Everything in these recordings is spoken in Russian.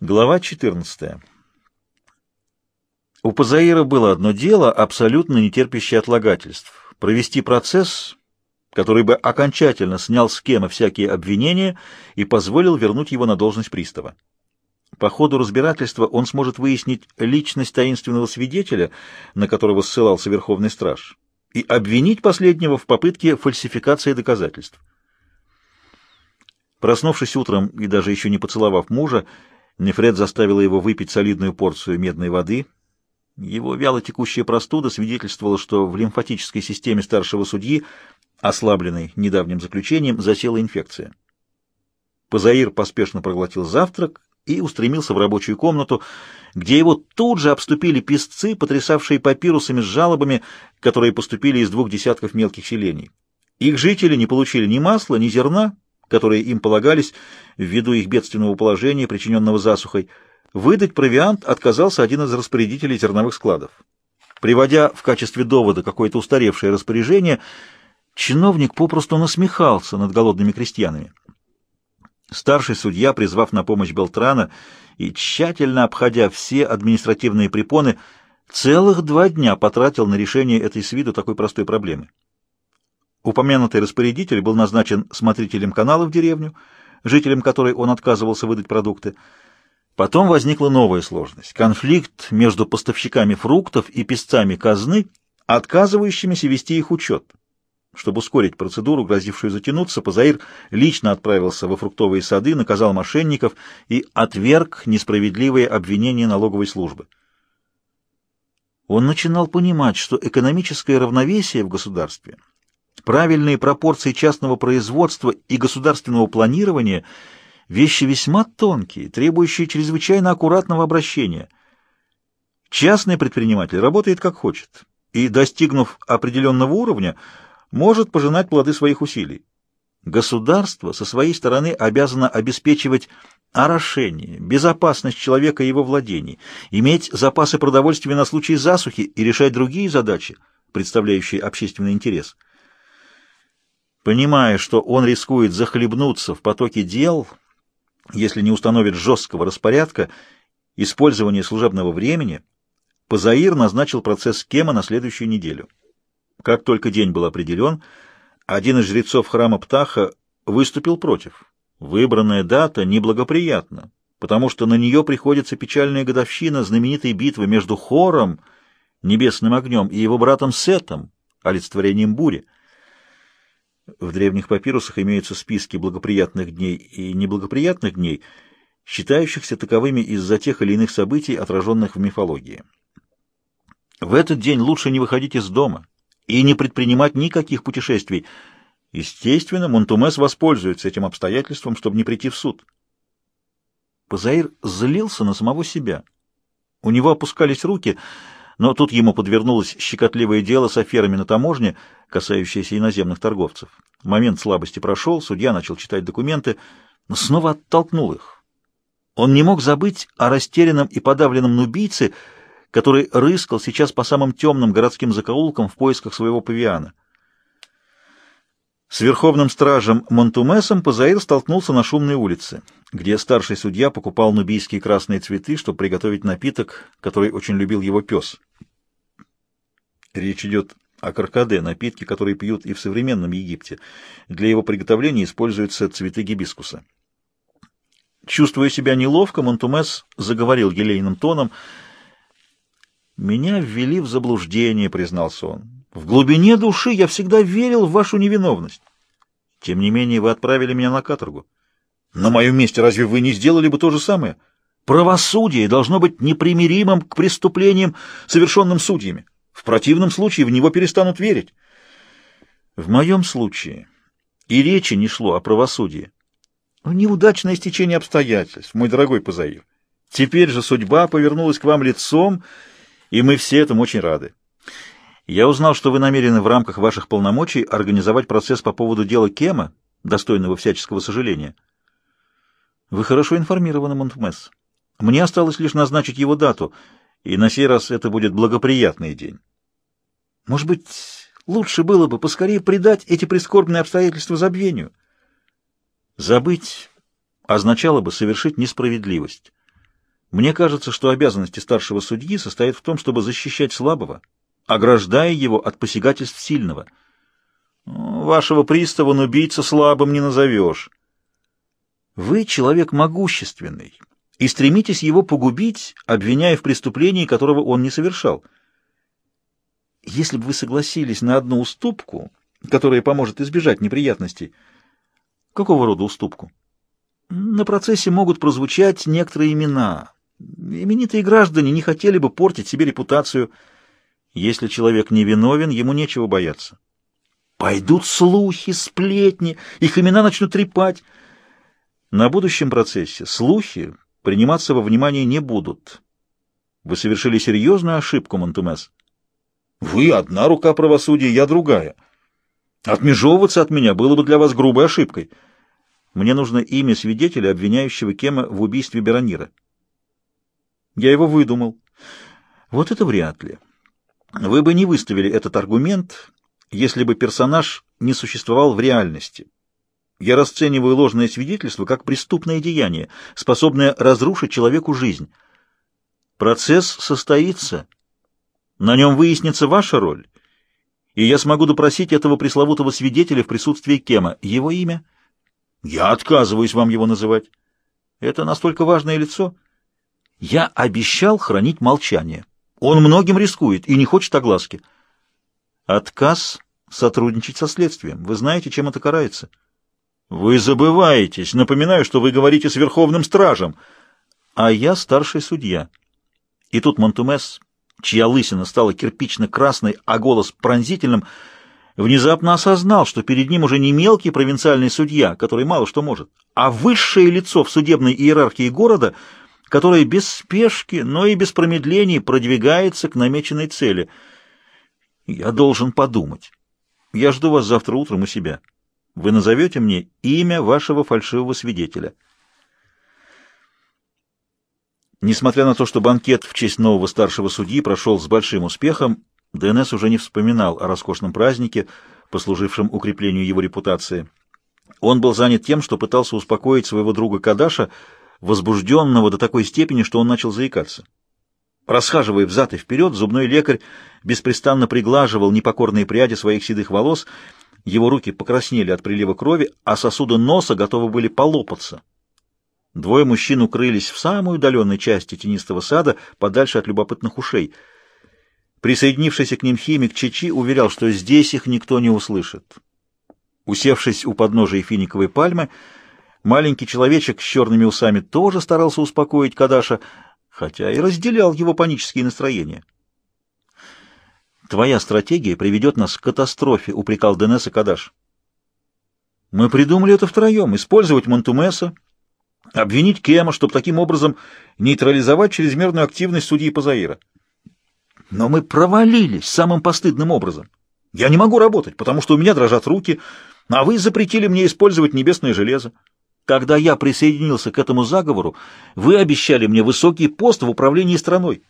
Глава 14. У Пазаира было одно дело, абсолютно не терпящее отлагательств. Провести процесс, который бы окончательно снял с Кема всякие обвинения и позволил вернуть его на должность пристава. По ходу разбирательства он сможет выяснить личность таинственного свидетеля, на которого ссылался Верховный Страж, и обвинить последнего в попытке фальсификации доказательств. Проснувшись утром и даже еще не поцеловав мужа, Нефред заставила его выпить солидную порцию медной воды. Его вяло текущая простуда свидетельствовала, что в лимфатической системе старшего судьи, ослабленной недавним заключением, засела инфекция. Позаир поспешно проглотил завтрак и устремился в рабочую комнату, где его тут же обступили песцы, потрясавшие папирусами с жалобами, которые поступили из двух десятков мелких селений. Их жители не получили ни масла, ни зерна, которые им полагались ввиду их бедственного положения, причиненного засухой, выдать провиант отказался один из распорядителей зерновых складов. Приводя в качестве довода какое-то устаревшее распоряжение, чиновник попросту насмехался над голодными крестьянами. Старший судья, призвав на помощь Белтрана и тщательно обходя все административные препоны, целых два дня потратил на решение этой с виду такой простой проблемы. Упомянутый распорядитель был назначен смотрителем канала в деревню, жителям которой он отказывался выдать продукты. Потом возникла новая сложность — конфликт между поставщиками фруктов и песцами казны, отказывающимися вести их учет. Чтобы ускорить процедуру, грозившую затянуться, Пазаир лично отправился во фруктовые сады, наказал мошенников и отверг несправедливые обвинения налоговой службы. Он начинал понимать, что экономическое равновесие в государстве — Правильные пропорции частного производства и государственного планирования – вещи весьма тонкие, требующие чрезвычайно аккуратного обращения. Частный предприниматель работает как хочет и, достигнув определенного уровня, может пожинать плоды своих усилий. Государство со своей стороны обязано обеспечивать орошение, безопасность человека и его владений, иметь запасы продовольствия на случай засухи и решать другие задачи, представляющие общественный интерес – Понимая, что он рискует захлебнуться в потоке дел, если не установит жесткого распорядка использования служебного времени, Пазаир назначил процесс Кема на следующую неделю. Как только день был определен, один из жрецов храма Птаха выступил против. Выбранная дата неблагоприятна, потому что на нее приходится печальная годовщина знаменитой битвы между Хором, небесным огнем, и его братом Сетом, олицетворением бури. В древних папирусах имеются списки благоприятных дней и неблагоприятных дней, считающихся таковыми из-за тех или иных событий, отраженных в мифологии. В этот день лучше не выходить из дома и не предпринимать никаких путешествий. Естественно, Монтумес воспользуется этим обстоятельством, чтобы не прийти в суд. Позаир злился на самого себя. У него опускались руки — но тут ему подвернулось щекотливое дело с аферами на таможне, касающееся иноземных торговцев. Момент слабости прошел, судья начал читать документы, но снова оттолкнул их. Он не мог забыть о растерянном и подавленном нубийце, который рыскал сейчас по самым темным городским закоулкам в поисках своего павиана. С верховным стражем Монтумесом Пазаир столкнулся на шумной улице, где старший судья покупал нубийские красные цветы, чтобы приготовить напиток, который очень любил его пес. Речь идет о каркаде, напитке, который пьют и в современном Египте. Для его приготовления используются цветы гибискуса. Чувствуя себя неловко, Монтумес заговорил елейным тоном. «Меня ввели в заблуждение», — признался он. В глубине души я всегда верил в вашу невиновность. Тем не менее, вы отправили меня на каторгу. На моем месте разве вы не сделали бы то же самое? Правосудие должно быть непримиримым к преступлениям, совершенным судьями. В противном случае в него перестанут верить. В моем случае и речи не шло о правосудии. Неудачное стечение обстоятельств, мой дорогой Пазаир. Теперь же судьба повернулась к вам лицом, и мы все этому очень рады. Я узнал, что вы намерены в рамках ваших полномочий организовать процесс по поводу дела Кема, достойного всяческого сожаления. Вы хорошо информированы, Монтмесс. Мне осталось лишь назначить его дату, и на сей раз это будет благоприятный день. Может быть, лучше было бы поскорее предать эти прискорбные обстоятельства забвению? Забыть означало бы совершить несправедливость. Мне кажется, что обязанности старшего судьи состоят в том, чтобы защищать слабого, ограждая его от посягательств сильного. Вашего пристава убийца слабым не назовешь. Вы человек могущественный и стремитесь его погубить, обвиняя в преступлении, которого он не совершал. Если бы вы согласились на одну уступку, которая поможет избежать неприятностей, какого рода уступку? На процессе могут прозвучать некоторые имена. Именитые граждане не хотели бы портить себе репутацию. Если человек невиновен, ему нечего бояться. Пойдут слухи, сплетни, их имена начнут трепать. На будущем процессе слухи приниматься во внимание не будут. Вы совершили серьезную ошибку, Монтумес. Вы одна рука правосудия, я другая. Отмежевываться от меня было бы для вас грубой ошибкой. Мне нужно имя свидетеля, обвиняющего Кема в убийстве Беронира. Я его выдумал. Вот это вряд ли. Вы бы не выставили этот аргумент, если бы персонаж не существовал в реальности. Я расцениваю ложное свидетельство как преступное деяние, способное разрушить человеку жизнь. Процесс состоится. На нем выяснится ваша роль, и я смогу допросить этого пресловутого свидетеля в присутствии Кема. Его имя? Я отказываюсь вам его называть. Это настолько важное лицо. Я обещал хранить молчание. Он многим рискует и не хочет огласки. Отказ сотрудничать со следствием. Вы знаете, чем это карается? Вы забываетесь. Напоминаю, что вы говорите с Верховным Стражем. А я старший судья. И тут Монтумес, чья лысина стала кирпично-красной, а голос пронзительным, внезапно осознал, что перед ним уже не мелкий провинциальный судья, который мало что может, а высшее лицо в судебной иерархии города, которое без спешки, но и без промедлений продвигается к намеченной цели. Я должен подумать. Я жду вас завтра утром у себя. Вы назовете мне имя вашего фальшивого свидетеля. Несмотря на то, что банкет в честь нового старшего судьи прошел с большим успехом, ДНС уже не вспоминал о роскошном празднике, послужившем укреплению его репутации. Он был занят тем, что пытался успокоить своего друга Кадаша, возбужденного до такой степени, что он начал заикаться. Расхаживая взад и вперед, зубной лекарь беспрестанно приглаживал непокорные пряди своих седых волос, его руки покраснели от прилива крови, а сосуды носа готовы были полопаться. Двое мужчин укрылись в самой удаленной части тенистого сада, подальше от любопытных ушей. Присоединившийся к ним химик Чичи уверял, что здесь их никто не услышит. Усевшись у подножия финиковой пальмы, маленький человечек с черными усами тоже старался успокоить Кадаша, хотя и разделял его панические настроения. «Твоя стратегия приведет нас к катастрофе», — упрекал Денес и Кадаш. «Мы придумали это втроем — использовать Монтумеса, обвинить Кема, чтобы таким образом нейтрализовать чрезмерную активность судьи Пазаира. Но мы провалились самым постыдным образом. Я не могу работать, потому что у меня дрожат руки, а вы запретили мне использовать небесное железо. Когда я присоединился к этому заговору, вы обещали мне высокий пост в управлении страной.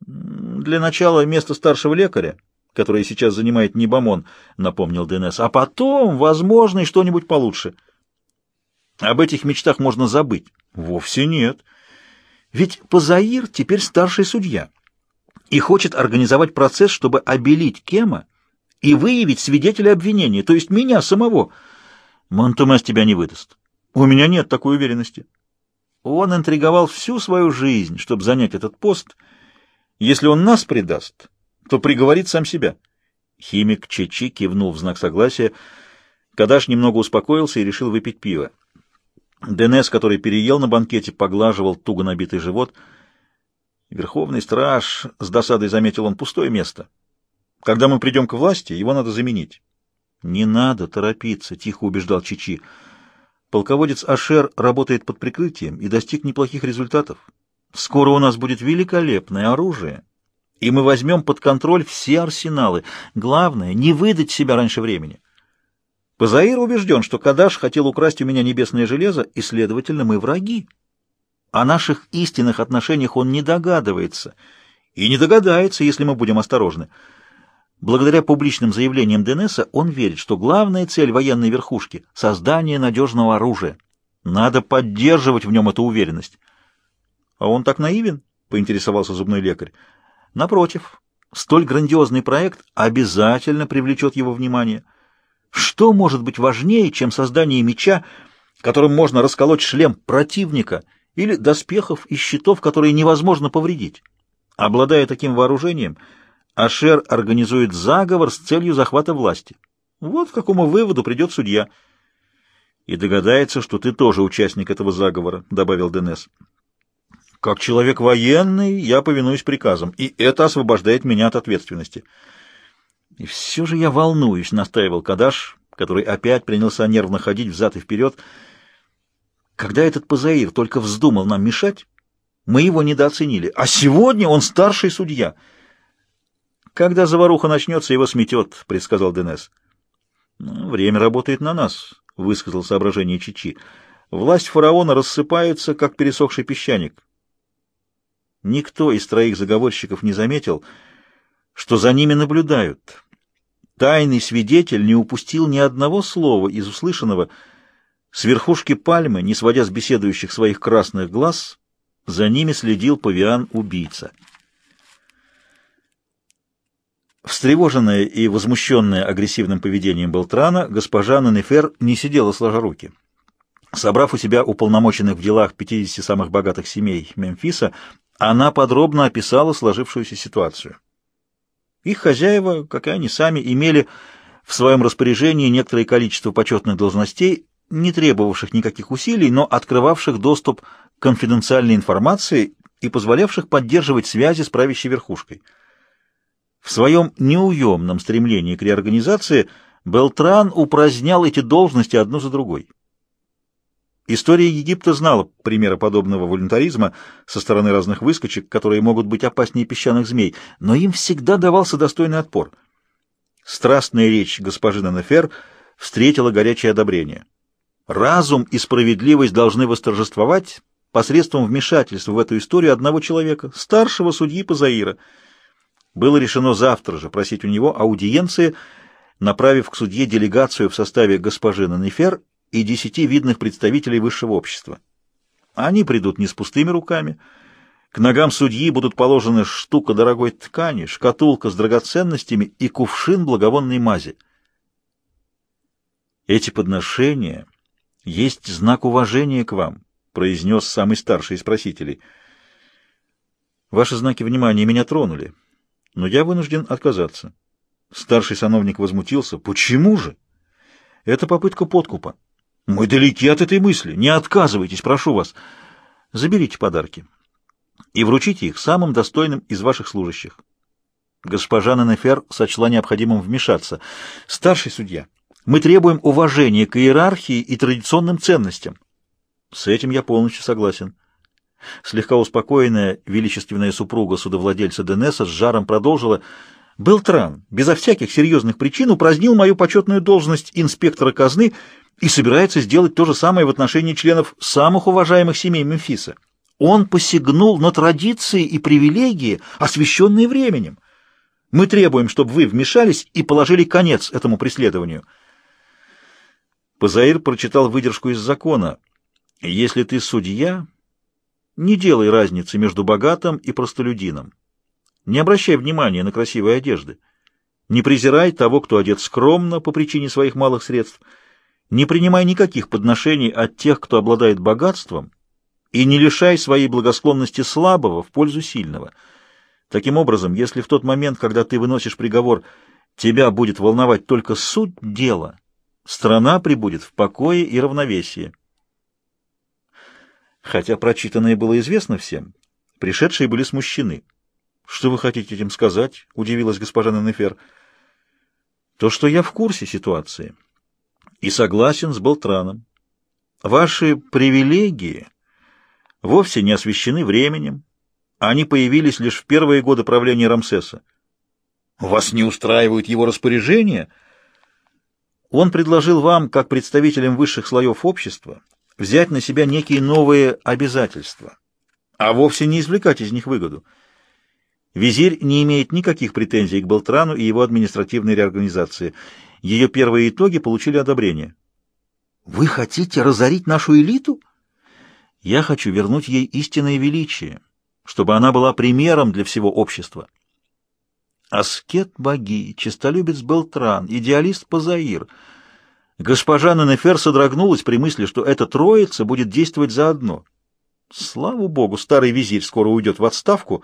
Для начала место старшего лекаря, которое сейчас занимает Небомон, напомнил ДНС, а потом, возможно, и что-нибудь получше. Об этих мечтах можно забыть. Вовсе нет. Ведь Пазаир теперь старший судья и хочет организовать процесс, чтобы обелить Кема и выявить свидетеля обвинения, то есть меня самого. Монтумас тебя не выдаст. У меня нет такой уверенности. Он интриговал всю свою жизнь, чтобы занять этот пост. Если он нас предаст, то приговорит сам себя. Химик Чечи кивнул в знак согласия. Кадаш немного успокоился и решил выпить пиво. Денес, который переел на банкете, поглаживал туго набитый живот. Верховный страж, с досадой заметил он, пустое место. Когда мы придем к власти, его надо заменить. — Не надо торопиться, — тихо убеждал Чичи. Полководец Ашер работает под прикрытием и достиг неплохих результатов. Скоро у нас будет великолепное оружие, и мы возьмем под контроль все арсеналы. Главное — не выдать себя раньше времени. Пазаир убежден, что Кадаш хотел украсть у меня небесное железо, и, следовательно, мы враги. О наших истинных отношениях он не догадывается, и не догадается, если мы будем осторожны. Благодаря публичным заявлениям Денеса он верит, что главная цель военной верхушки — создание надежного оружия. Надо поддерживать в нем эту уверенность. А он так наивен? — поинтересовался зубной лекарь. Напротив, столь грандиозный проект обязательно привлечет его внимание. Что может быть важнее, чем создание меча, которым можно расколоть шлем противника, или доспехов и щитов, которые невозможно повредить? Обладая таким вооружением, Ашер организует заговор с целью захвата власти. Вот к какому выводу придет судья. И догадается, что ты тоже участник этого заговора, — добавил Денес. Как человек военный, я повинуюсь приказам, и это освобождает меня от ответственности. И все же я волнуюсь, — настаивал Кадаш, который опять принялся нервно ходить взад и вперед. Когда этот Пазаир только вздумал нам мешать, мы его недооценили, а сегодня он старший судья. Когда заваруха начнется, его сметет, — предсказал Денес. «Ну, время работает на нас, — высказал соображение Чичи. Власть фараона рассыпается, как пересохший песчаник. Никто из троих заговорщиков не заметил, что за ними наблюдают. Тайный свидетель не упустил ни одного слова из услышанного. С верхушки пальмы, не сводя с беседующих своих красных глаз, за ними следил павиан-убийца. Встревоженная и возмущенная агрессивным поведением Белтрана, госпожа Нанефер не сидела сложа руки. Собрав у себя уполномоченных в делах 50 самых богатых семей Мемфиса, она подробно описала сложившуюся ситуацию. Их хозяева, как и они сами, имели в своем распоряжении некоторое количество почетных должностей, не требовавших никаких усилий, но открывавших доступ к конфиденциальной информации и позволявших поддерживать связи с правящей верхушкой. В своем неуемном стремлении к реорганизации Белтран упразднял эти должности одну за другой. История Египта знала примеры подобного волюнтаризма со стороны разных выскочек, которые могут быть опаснее песчаных змей, но им всегда давался достойный отпор. Страстная речь госпожи Нанефер встретила горячее одобрение. Разум и справедливость должны восторжествовать посредством вмешательства в эту историю одного человека, старшего судьи Пазаира. Было решено завтра же просить у него аудиенции, направив к судье делегацию в составе госпожи Нанефер и десяти видных представителей высшего общества. Они придут не с пустыми руками. К ногам судьи будут положены штука дорогой ткани, шкатулка с драгоценностями и кувшин благовонной мази. Эти подношения есть знак уважения к вам, произнес самый старший из просителей. Ваши знаки внимания меня тронули, но я вынужден отказаться. Старший сановник возмутился. Почему же? Это попытка подкупа. Мы далеки от этой мысли. Не отказывайтесь, прошу вас. Заберите подарки и вручите их самым достойным из ваших служащих. Госпожа Нанефер сочла необходимым вмешаться. Старший судья, мы требуем уважения к иерархии и традиционным ценностям. С этим я полностью согласен. Слегка успокоенная величественная супруга судовладельца Денеса с жаром продолжила. Белтран, безо всяких серьезных причин, упразднил мою почетную должность инспектора казны и собирается сделать то же самое в отношении членов самых уважаемых семей Мемфиса. Он посягнул на традиции и привилегии, освященные временем. Мы требуем, чтобы вы вмешались и положили конец этому преследованию. Пазаир прочитал выдержку из закона. Если ты судья, не делай разницы между богатым и простолюдином. Не обращай внимания на красивые одежды. Не презирай того, кто одет скромно по причине своих малых средств – не принимай никаких подношений от тех, кто обладает богатством, и не лишай своей благосклонности слабого в пользу сильного. Таким образом, если в тот момент, когда ты выносишь приговор, тебя будет волновать только суть дела, страна прибудет в покое и равновесии. Хотя прочитанное было известно всем, пришедшие были смущены. «Что вы хотите этим сказать?» — удивилась госпожа Нанефер. «То, что я в курсе ситуации» и согласен с Болтраном. Ваши привилегии вовсе не освещены временем. Они появились лишь в первые годы правления Рамсеса. Вас не устраивают его распоряжения? Он предложил вам, как представителям высших слоев общества, взять на себя некие новые обязательства, а вовсе не извлекать из них выгоду. Визирь не имеет никаких претензий к Белтрану и его административной реорганизации – ее первые итоги получили одобрение. «Вы хотите разорить нашу элиту?» Я хочу вернуть ей истинное величие, чтобы она была примером для всего общества. Аскет Баги, честолюбец Белтран, идеалист Пазаир. Госпожа Ненефер содрогнулась при мысли, что эта троица будет действовать заодно. Слава богу, старый визирь скоро уйдет в отставку,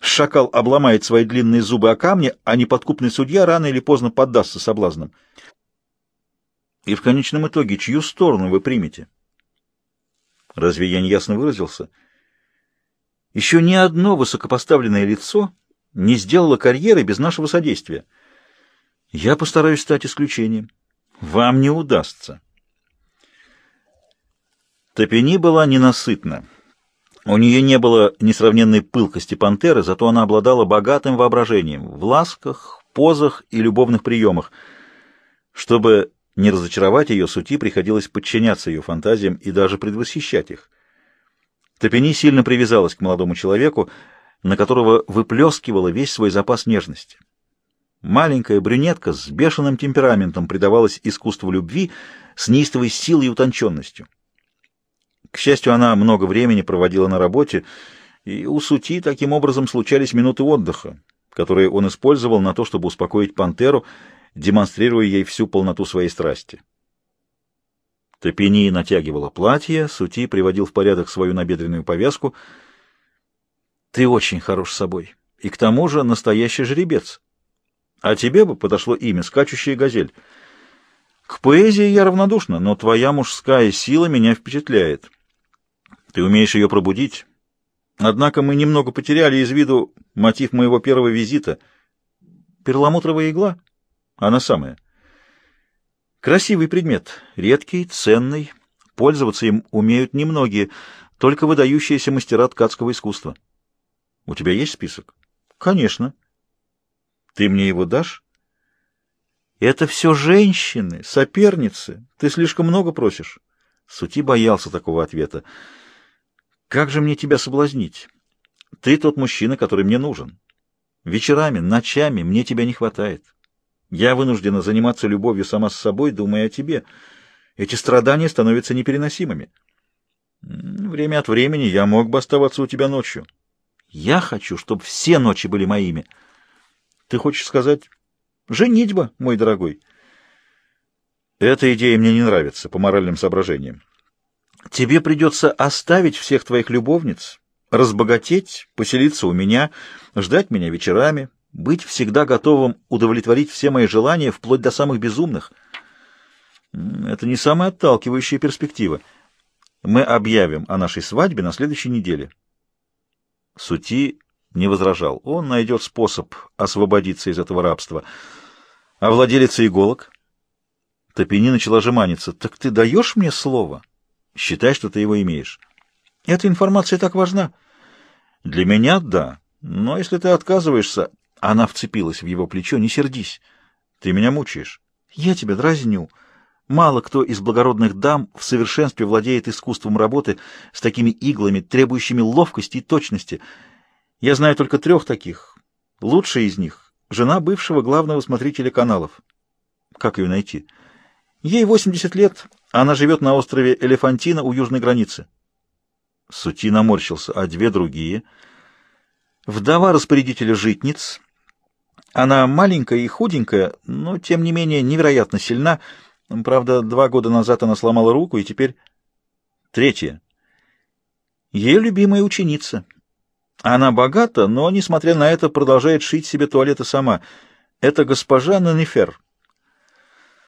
шакал обломает свои длинные зубы о камни, а неподкупный судья рано или поздно поддастся соблазнам. И в конечном итоге, чью сторону вы примете? Разве я не ясно выразился? Еще ни одно высокопоставленное лицо не сделало карьеры без нашего содействия. Я постараюсь стать исключением. Вам не удастся. Топени была ненасытна. У нее не было несравненной пылкости пантеры, зато она обладала богатым воображением в ласках, позах и любовных приемах. Чтобы не разочаровать ее сути, приходилось подчиняться ее фантазиям и даже предвосхищать их. Топени сильно привязалась к молодому человеку, на которого выплескивала весь свой запас нежности. Маленькая брюнетка с бешеным темпераментом предавалась искусству любви с неистовой силой и утонченностью. К счастью, она много времени проводила на работе, и у Сути таким образом случались минуты отдыха, которые он использовал на то, чтобы успокоить пантеру, демонстрируя ей всю полноту своей страсти. Топени натягивала платье, Сути приводил в порядок свою набедренную повязку. «Ты очень хорош собой, и к тому же настоящий жеребец. А тебе бы подошло имя «Скачущая газель». К поэзии я равнодушна, но твоя мужская сила меня впечатляет». Ты умеешь ее пробудить. Однако мы немного потеряли из виду мотив моего первого визита. Перламутровая игла? Она самая. Красивый предмет, редкий, ценный. Пользоваться им умеют немногие, только выдающиеся мастера ткацкого искусства. У тебя есть список? Конечно. Ты мне его дашь? Это все женщины, соперницы. Ты слишком много просишь. Сути боялся такого ответа. Как же мне тебя соблазнить? Ты тот мужчина, который мне нужен. Вечерами, ночами мне тебя не хватает. Я вынуждена заниматься любовью сама с собой, думая о тебе. Эти страдания становятся непереносимыми. Время от времени я мог бы оставаться у тебя ночью. Я хочу, чтобы все ночи были моими. Ты хочешь сказать «женитьба», мой дорогой? Эта идея мне не нравится по моральным соображениям. Тебе придется оставить всех твоих любовниц, разбогатеть, поселиться у меня, ждать меня вечерами, быть всегда готовым удовлетворить все мои желания, вплоть до самых безумных. Это не самая отталкивающая перспектива. Мы объявим о нашей свадьбе на следующей неделе. Сути не возражал. Он найдет способ освободиться из этого рабства. А владелица иголок? Топини начала жеманиться. Так ты даешь мне слово? — Считай, что ты его имеешь. Эта информация так важна. Для меня — да. Но если ты отказываешься... Она вцепилась в его плечо. Не сердись. Ты меня мучаешь. Я тебя дразню. Мало кто из благородных дам в совершенстве владеет искусством работы с такими иглами, требующими ловкости и точности. Я знаю только трех таких. Лучшая из них — жена бывшего главного смотрителя каналов. Как ее найти? Ей 80 лет, она живет на острове Элефантина у южной границы. Сути наморщился, а две другие. Вдова распорядителя житниц. Она маленькая и худенькая, но, тем не менее, невероятно сильна. Правда, два года назад она сломала руку, и теперь... Третье. Ее любимая ученица. Она богата, но, несмотря на это, продолжает шить себе туалеты сама. Это госпожа Нанефер.